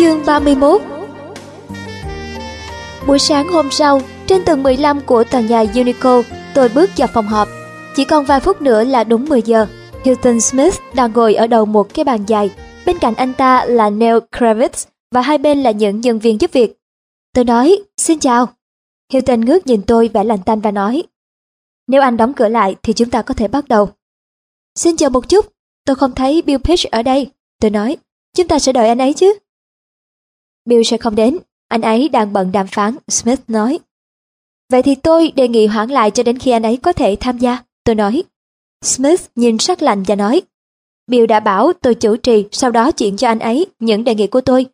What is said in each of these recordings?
Chương 31 Buổi sáng hôm sau, trên tầng 15 của tòa nhà Unico, tôi bước vào phòng họp. Chỉ còn vài phút nữa là đúng 10 giờ. Hilton Smith đang ngồi ở đầu một cái bàn dài. Bên cạnh anh ta là Neil Kravitz và hai bên là những nhân viên giúp việc. Tôi nói, xin chào. Hilton ngước nhìn tôi vẻ lạnh tanh và nói, nếu anh đóng cửa lại thì chúng ta có thể bắt đầu. Xin chờ một chút, tôi không thấy Bill Page ở đây. Tôi nói, chúng ta sẽ đợi anh ấy chứ. Bill sẽ không đến, anh ấy đang bận đàm phán, Smith nói. Vậy thì tôi đề nghị hoãn lại cho đến khi anh ấy có thể tham gia, tôi nói. Smith nhìn sắc lạnh và nói, Bill đã bảo tôi chủ trì sau đó chuyện cho anh ấy những đề nghị của tôi.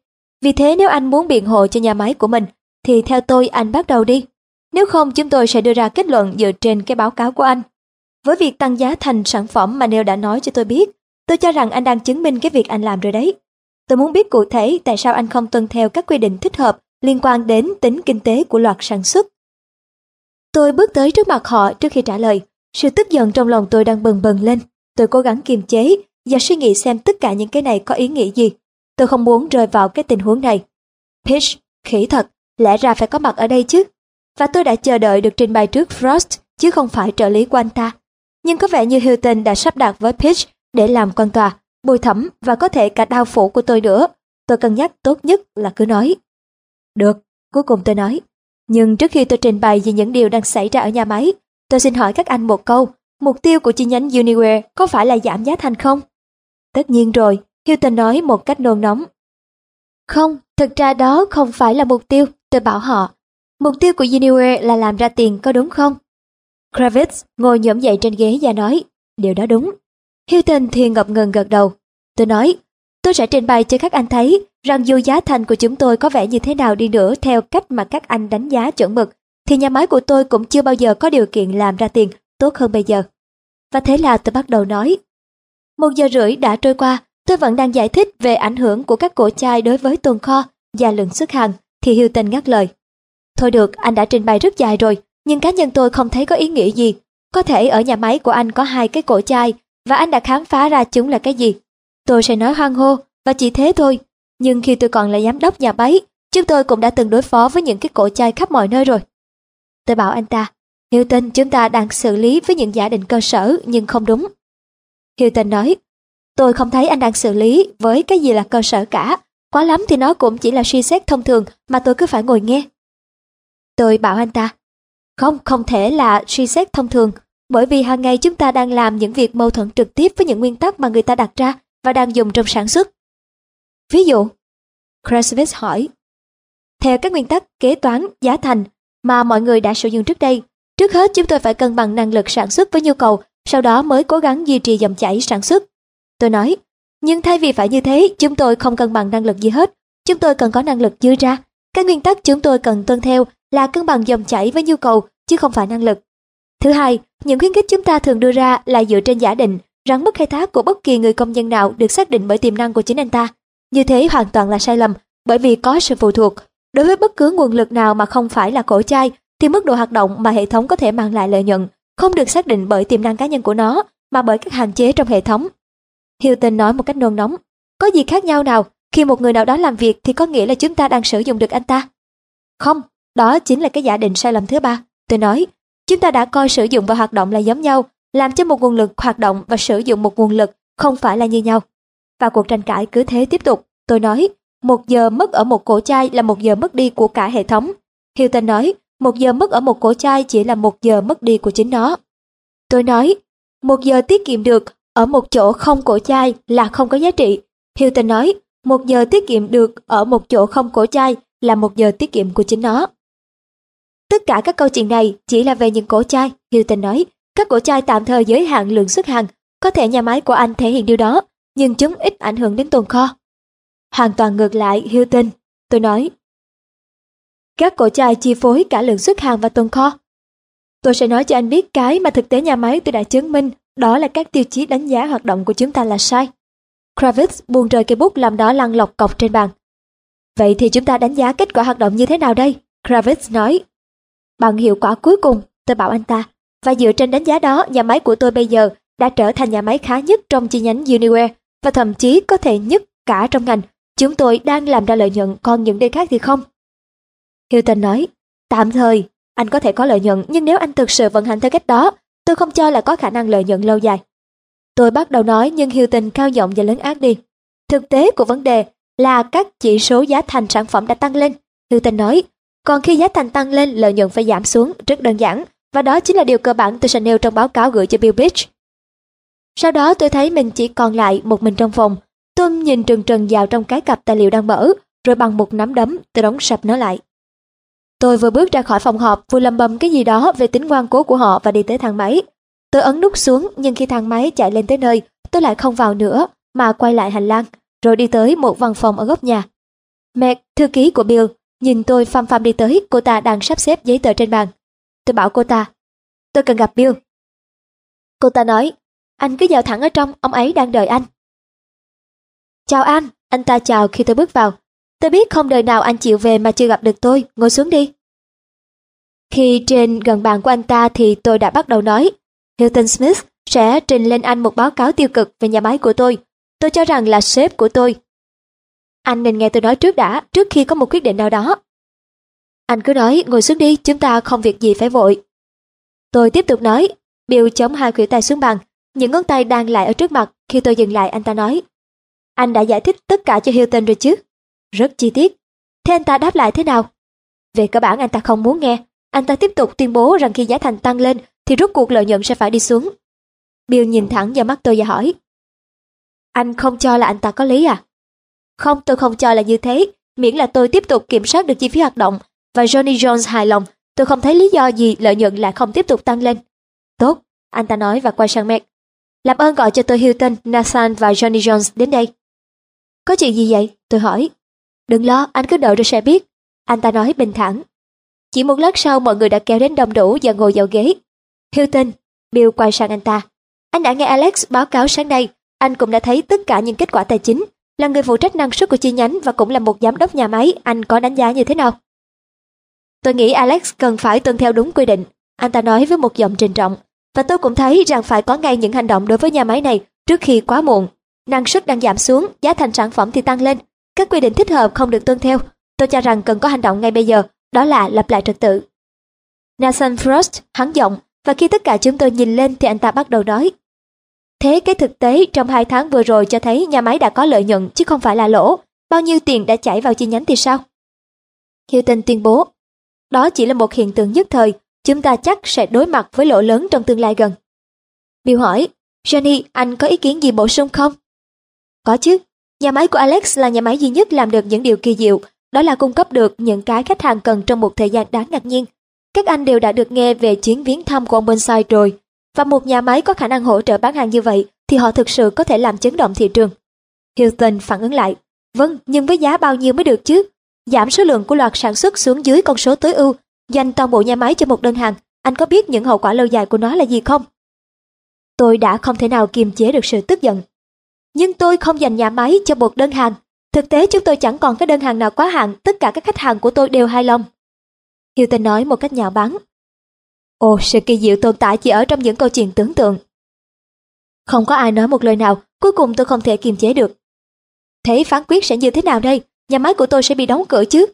Vì thế nếu anh muốn biện hộ cho nhà máy của mình, thì theo tôi anh bắt đầu đi. Nếu không chúng tôi sẽ đưa ra kết luận dựa trên cái báo cáo của anh. Với việc tăng giá thành sản phẩm mà Neil đã nói cho tôi biết, tôi cho rằng anh đang chứng minh cái việc anh làm rồi đấy. Tôi muốn biết cụ thể tại sao anh không tuân theo các quy định thích hợp liên quan đến tính kinh tế của loạt sản xuất. Tôi bước tới trước mặt họ trước khi trả lời. Sự tức giận trong lòng tôi đang bừng bừng lên. Tôi cố gắng kiềm chế và suy nghĩ xem tất cả những cái này có ý nghĩa gì. Tôi không muốn rơi vào cái tình huống này. Pitch, khỉ thật, lẽ ra phải có mặt ở đây chứ. Và tôi đã chờ đợi được trình bày trước Frost, chứ không phải trợ lý của anh ta. Nhưng có vẻ như Hilton đã sắp đặt với Pitch để làm quan tòa, bùi thẩm và có thể cả đao phủ của tôi nữa. Tôi cân nhắc tốt nhất là cứ nói. Được, cuối cùng tôi nói. Nhưng trước khi tôi trình bày về những điều đang xảy ra ở nhà máy, tôi xin hỏi các anh một câu. Mục tiêu của chi nhánh Uniware có phải là giảm giá thành không? Tất nhiên rồi, Hilton nói một cách nôn nóng. Không, thực ra đó không phải là mục tiêu, tôi bảo họ. Mục tiêu của Uniware là làm ra tiền có đúng không? Kravitz ngồi nhổm dậy trên ghế và nói, điều đó đúng. Hilton thì ngập ngừng gật đầu. Tôi nói, tôi sẽ trình bày cho các anh thấy rằng dù giá thành của chúng tôi có vẻ như thế nào đi nữa theo cách mà các anh đánh giá chuẩn mực, thì nhà máy của tôi cũng chưa bao giờ có điều kiện làm ra tiền tốt hơn bây giờ. Và thế là tôi bắt đầu nói. Một giờ rưỡi đã trôi qua, tôi vẫn đang giải thích về ảnh hưởng của các cổ chai đối với tồn kho và lượng xuất hàng, thì Hilton ngắt lời. Thôi được, anh đã trình bày rất dài rồi, nhưng cá nhân tôi không thấy có ý nghĩa gì. Có thể ở nhà máy của anh có hai cái cổ chai, và anh đã khám phá ra chúng là cái gì. Tôi sẽ nói hoang hô, và chỉ thế thôi. Nhưng khi tôi còn là giám đốc nhà máy, chúng tôi cũng đã từng đối phó với những cái cổ chai khắp mọi nơi rồi. Tôi bảo anh ta, Hilton chúng ta đang xử lý với những giả định cơ sở nhưng không đúng. Hilton nói, tôi không thấy anh đang xử lý với cái gì là cơ sở cả. Quá lắm thì nó cũng chỉ là suy xét thông thường mà tôi cứ phải ngồi nghe. Tôi bảo anh ta, không, không thể là suy xét thông thường, bởi vì hàng ngày chúng ta đang làm những việc mâu thuẫn trực tiếp với những nguyên tắc mà người ta đặt ra và đang dùng trong sản xuất. Ví dụ, Kresovitz hỏi, theo các nguyên tắc kế toán giá thành mà mọi người đã sử dụng trước đây, trước hết chúng tôi phải cân bằng năng lực sản xuất với nhu cầu, sau đó mới cố gắng duy trì dòng chảy sản xuất. Tôi nói, nhưng thay vì phải như thế, chúng tôi không cân bằng năng lực gì hết, chúng tôi cần có năng lực dư ra. Các nguyên tắc chúng tôi cần tuân theo là cân bằng dòng chảy với nhu cầu, chứ không phải năng lực. Thứ hai, những khuyến khích chúng ta thường đưa ra là dựa trên giả định rằng mức khai thác của bất kỳ người công nhân nào được xác định bởi tiềm năng của chính anh ta. Như thế hoàn toàn là sai lầm, bởi vì có sự phụ thuộc. Đối với bất cứ nguồn lực nào mà không phải là cổ chai, thì mức độ hoạt động mà hệ thống có thể mang lại lợi nhuận không được xác định bởi tiềm năng cá nhân của nó, mà bởi các hạn chế trong hệ thống. Hilton nói một cách nôn nóng, có gì khác nhau nào khi một người nào đó làm việc thì có nghĩa là chúng ta đang sử dụng được anh ta? Không, đó chính là cái giả định sai lầm thứ ba. Tôi nói, chúng ta đã coi sử dụng và hoạt động là giống nhau, làm cho một nguồn lực hoạt động và sử dụng một nguồn lực không phải là như nhau. Và cuộc tranh cãi cứ thế tiếp tục. Tôi nói, một giờ mất ở một cổ chai là một giờ mất đi của cả hệ thống. Hilton nói, một giờ mất ở một cổ chai chỉ là một giờ mất đi của chính nó. Tôi nói, một giờ tiết kiệm được ở một chỗ không cổ chai là không có giá trị. Hilton nói, một giờ tiết kiệm được ở một chỗ không cổ chai là một giờ tiết kiệm của chính nó. Tất cả các câu chuyện này chỉ là về những cổ chai, Hilton nói. Các cổ chai tạm thời giới hạn lượng xuất hàng, có thể nhà máy của anh thể hiện điều đó, nhưng chúng ít ảnh hưởng đến tồn kho. Hoàn toàn ngược lại, Hilton, tôi nói. Các cổ chai chi phối cả lượng xuất hàng và tồn kho. Tôi sẽ nói cho anh biết cái mà thực tế nhà máy tôi đã chứng minh, đó là các tiêu chí đánh giá hoạt động của chúng ta là sai. Kravitz buông rơi cây bút làm đó lăn lọc cọc trên bàn. Vậy thì chúng ta đánh giá kết quả hoạt động như thế nào đây? Kravitz nói. Bằng hiệu quả cuối cùng, tôi bảo anh ta. Và dựa trên đánh giá đó, nhà máy của tôi bây giờ đã trở thành nhà máy khá nhất trong chi nhánh Uniware và thậm chí có thể nhất cả trong ngành. chúng tôi đang làm ra lợi nhuận, còn những nơi khác thì không. Hilton nói, tạm thời, anh có thể có lợi nhuận, nhưng nếu anh thực sự vận hành theo cách đó, tôi không cho là có khả năng lợi nhuận lâu dài. Tôi bắt đầu nói nhưng Hilton cao giọng và lớn ác đi. Thực tế của vấn đề là các chỉ số giá thành sản phẩm đã tăng lên. Hilton nói, còn khi giá thành tăng lên, lợi nhuận phải giảm xuống, rất đơn giản, và đó chính là điều cơ bản tôi sẽ nêu trong báo cáo gửi cho Bill Beach. Sau đó tôi thấy mình chỉ còn lại một mình trong phòng. Tôi nhìn trừng trừng vào trong cái cặp tài liệu đang mở, rồi bằng một nắm đấm tôi đóng sập nó lại. Tôi vừa bước ra khỏi phòng họp, vừa lầm bầm cái gì đó về tính ngoan cố của họ và đi tới thang máy. Tôi ấn nút xuống, nhưng khi thang máy chạy lên tới nơi, tôi lại không vào nữa, mà quay lại hành lang, rồi đi tới một văn phòng ở góc nhà. Meg, thư ký của Bill, nhìn tôi phăm phăm đi tới, cô ta đang sắp xếp giấy tờ trên bàn. Tôi bảo cô ta, tôi cần gặp Bill. Cô ta nói, anh cứ vào thẳng ở trong, ông ấy đang đợi anh. Chào anh, anh ta chào khi tôi bước vào. Tôi biết không đời nào anh chịu về mà chưa gặp được tôi, ngồi xuống đi. Khi trên gần bàn của anh ta thì tôi đã bắt đầu nói, Hilton Smith sẽ trình lên anh một báo cáo tiêu cực về nhà máy của tôi. Tôi cho rằng là sếp của tôi. Anh nên nghe tôi nói trước đã, trước khi có một quyết định nào đó. Anh cứ nói, ngồi xuống đi, chúng ta không việc gì phải vội. Tôi tiếp tục nói, Bill chống hai khuỷu tay xuống bàn, những ngón tay đang lại ở trước mặt, khi tôi dừng lại anh ta nói. Anh đã giải thích tất cả cho Hilton rồi chứ? Rất chi tiết. Thế anh ta đáp lại thế nào? Về cơ bản anh ta không muốn nghe. Anh ta tiếp tục tuyên bố rằng khi giá thành tăng lên thì rút cuộc lợi nhuận sẽ phải đi xuống. Bill nhìn thẳng vào mắt tôi và hỏi. Anh không cho là anh ta có lý à? Không, tôi không cho là như thế. Miễn là tôi tiếp tục kiểm soát được chi phí hoạt động và Johnny Jones hài lòng, tôi không thấy lý do gì lợi nhuận lại không tiếp tục tăng lên. Tốt, anh ta nói và quay sang Meg. Làm ơn gọi cho tôi Hilton, Nathan và Johnny Jones đến đây. Có chuyện gì vậy? Tôi hỏi. Đừng lo, anh cứ đợi rồi sẽ biết. Anh ta nói bình thản. Chỉ một lát sau mọi người đã kéo đến đông đủ và ngồi vào ghế. Hilton, Bill quay sang anh ta. Anh đã nghe Alex báo cáo sáng nay, anh cũng đã thấy tất cả những kết quả tài chính. Là người phụ trách năng suất của chi nhánh và cũng là một giám đốc nhà máy, anh có đánh giá như thế nào? Tôi nghĩ Alex cần phải tuân theo đúng quy định, anh ta nói với một giọng trình trọng. Và tôi cũng thấy rằng phải có ngay những hành động đối với nhà máy này trước khi quá muộn. Năng suất đang giảm xuống, giá thành sản phẩm thì tăng lên. Các quy định thích hợp không được tuân theo. Tôi cho rằng cần có hành động ngay bây giờ, đó là lập lại trật tự. Nathan Frost hắn giọng và khi tất cả chúng tôi nhìn lên thì anh ta bắt đầu nói. Thế cái thực tế trong hai tháng vừa rồi cho thấy nhà máy đã có lợi nhuận chứ không phải là lỗ. Bao nhiêu tiền đã chảy vào chi nhánh thì sao? Hilton tuyên bố, đó chỉ là một hiện tượng nhất thời, chúng ta chắc sẽ đối mặt với lỗ lớn trong tương lai gần. Bill hỏi, Johnny, anh có ý kiến gì bổ sung không? Có chứ, nhà máy của Alex là nhà máy duy nhất làm được những điều kỳ diệu, đó là cung cấp được những cái khách hàng cần trong một thời gian đáng ngạc nhiên. Các anh đều đã được nghe về chuyến viếng thăm của ông Bonsai rồi, và một nhà máy có khả năng hỗ trợ bán hàng như vậy thì họ thực sự có thể làm chấn động thị trường. Hilton phản ứng lại, vâng, nhưng với giá bao nhiêu mới được chứ? Giảm số lượng của loạt sản xuất xuống dưới con số tối ưu, dành toàn bộ nhà máy cho một đơn hàng, anh có biết những hậu quả lâu dài của nó là gì không? Tôi đã không thể nào kiềm chế được sự tức giận. Nhưng tôi không dành nhà máy cho một đơn hàng. Thực tế chúng tôi chẳng còn cái đơn hàng nào quá hạn, tất cả các khách hàng của tôi đều hài lòng. Hilton nói một cách nhạo báng. Ồ, sự kỳ diệu tồn tại chỉ ở trong những câu chuyện tưởng tượng. Không có ai nói một lời nào, cuối cùng tôi không thể kiềm chế được. Thế phán quyết sẽ như thế nào đây? Nhà máy của tôi sẽ bị đóng cửa chứ?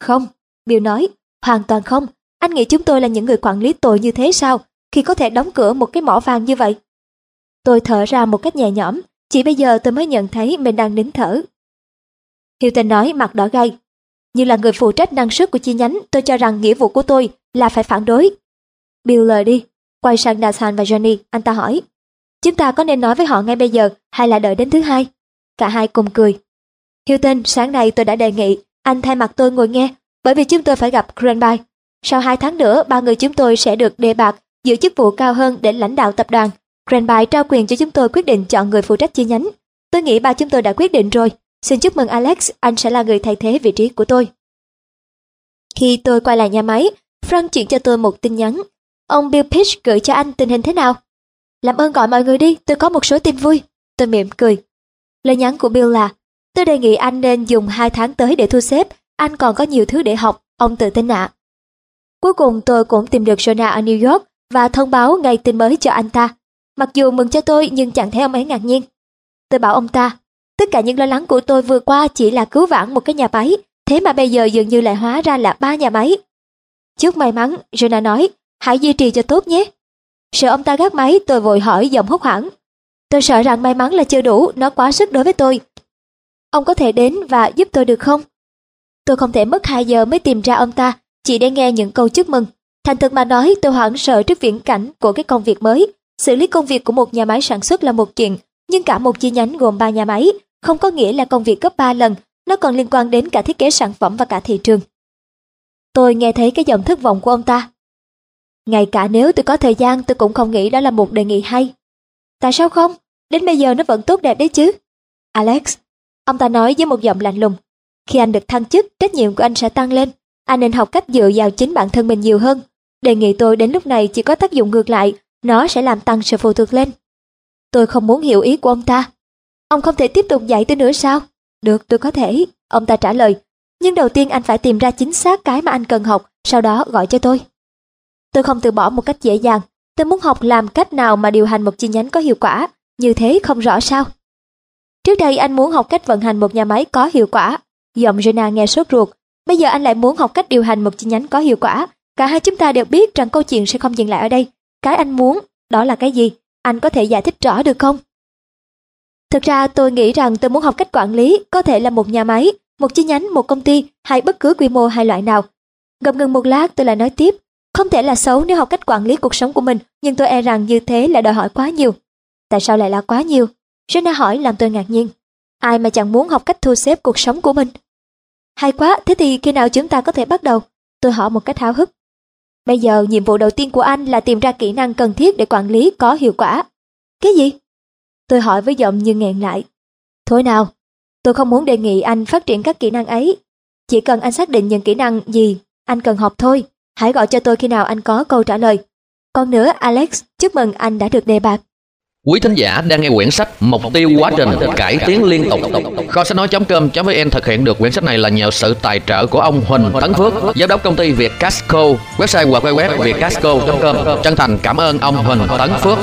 Không, Bill nói, hoàn toàn không. Anh nghĩ chúng tôi là những người quản lý tồi như thế sao, khi có thể đóng cửa một cái mỏ vàng như vậy? Tôi thở ra một cách nhẹ nhõm, chỉ bây giờ tôi mới nhận thấy mình đang nín thở. Hilton nói mặt đỏ gay. Như là người phụ trách năng suất của chi nhánh, tôi cho rằng nghĩa vụ của tôi là phải phản đối. Bill lời đi, quay sang Nathan và Johnny, anh ta hỏi. Chúng ta có nên nói với họ ngay bây giờ hay là đợi đến thứ hai? Cả hai cùng cười. Hilton, sáng nay tôi đã đề nghị anh thay mặt tôi ngồi nghe, bởi vì chúng tôi phải gặp Granby. Sau hai tháng nữa, ba người chúng tôi sẽ được đề bạt giữ chức vụ cao hơn để lãnh đạo tập đoàn. Granby trao quyền cho chúng tôi quyết định chọn người phụ trách chi nhánh. Tôi nghĩ ba chúng tôi đã quyết định rồi. Xin chúc mừng Alex, anh sẽ là người thay thế vị trí của tôi. Khi tôi quay lại nhà máy, Frank chuyển cho tôi một tin nhắn. Ông Bill Pitch gửi cho anh tình hình thế nào? Làm ơn gọi mọi người đi, tôi có một số tin vui. Tôi mỉm cười. Lời nhắn của Bill là, tôi đề nghị anh nên dùng hai tháng tới để thu xếp, anh còn có nhiều thứ để học, ông tự tin ạ. Cuối cùng tôi cũng tìm được Jonah ở New York và thông báo ngay tin mới cho anh ta. Mặc dù mừng cho tôi nhưng chẳng thấy ông ấy ngạc nhiên. Tôi bảo ông ta, Tất cả những lo lắng của tôi vừa qua chỉ là cứu vãn một cái nhà máy, thế mà bây giờ dường như lại hóa ra là ba nhà máy. Chúc may mắn, Jonah nói, hãy duy trì cho tốt nhé. Sợ ông ta gác máy, tôi vội hỏi giọng hốt hoảng. Tôi sợ rằng may mắn là chưa đủ, nó quá sức đối với tôi. Ông có thể đến và giúp tôi được không? Tôi không thể mất 2 giờ mới tìm ra ông ta, chỉ để nghe những câu chúc mừng. Thành thực mà nói, tôi hoảng sợ trước viễn cảnh của cái công việc mới. Xử lý công việc của một nhà máy sản xuất là một chuyện, nhưng cả một chi nhánh gồm 3 nhà máy, không có nghĩa là công việc gấp 3 lần, nó còn liên quan đến cả thiết kế sản phẩm và cả thị trường. Tôi nghe thấy cái giọng thất vọng của ông ta. Ngay cả nếu tôi có thời gian tôi cũng không nghĩ đó là một đề nghị hay. Tại sao không? Đến bây giờ nó vẫn tốt đẹp đấy chứ. Alex, ông ta nói với một giọng lạnh lùng. Khi anh được thăng chức, trách nhiệm của anh sẽ tăng lên. Anh nên học cách dựa vào chính bản thân mình nhiều hơn. Đề nghị tôi đến lúc này chỉ có tác dụng ngược lại, nó sẽ làm tăng sự phụ thuộc lên. Tôi không muốn hiểu ý của ông ta. Ông không thể tiếp tục dạy tôi nữa sao? Được, tôi có thể. Ông ta trả lời. Nhưng đầu tiên anh phải tìm ra chính xác cái mà anh cần học, sau đó gọi cho tôi. Tôi không từ bỏ một cách dễ dàng. Tôi muốn học làm cách nào mà điều hành một chi nhánh có hiệu quả. Như thế không rõ sao. Trước đây anh muốn học cách vận hành một nhà máy có hiệu quả. Giọng Jenna nghe sốt ruột. Bây giờ anh lại muốn học cách điều hành một chi nhánh có hiệu quả. Cả hai chúng ta đều biết rằng câu chuyện sẽ không dừng lại ở đây. Cái anh muốn, đó là cái gì? Anh có thể giải thích rõ được không? Thực ra tôi nghĩ rằng tôi muốn học cách quản lý, có thể là một nhà máy, một chi nhánh, một công ty hay bất cứ quy mô hay loại nào. Ngập ngừng một lát tôi lại nói tiếp, không thể là xấu nếu học cách quản lý cuộc sống của mình, nhưng tôi e rằng như thế là đòi hỏi quá nhiều. Tại sao lại là quá nhiều? Jenna hỏi làm tôi ngạc nhiên. Ai mà chẳng muốn học cách thu xếp cuộc sống của mình? Hay quá, thế thì khi nào chúng ta có thể bắt đầu? Tôi hỏi một cách háo hức. Bây giờ nhiệm vụ đầu tiên của anh là tìm ra kỹ năng cần thiết để quản lý có hiệu quả. Cái gì? Tôi hỏi với giọng như nghẹn lại. Thôi nào, tôi không muốn đề nghị anh phát triển các kỹ năng ấy. Chỉ cần anh xác định những kỹ năng gì anh cần học thôi. Hãy gọi cho tôi khi nào anh có câu trả lời. Còn nữa Alex, chúc mừng anh đã được đề bạt. Quý thính giả đang nghe quyển sách Mục tiêu quá trình cải tiến liên tục. Kho sách nói.com.vn thực hiện được quyển sách này là nhờ sự tài trợ của ông Huỳnh Tấn Phước, giám đốc công ty Việt Casco, website hoặc web vietcasco.com. Chân thành cảm ơn ông Huỳnh Tấn Phước.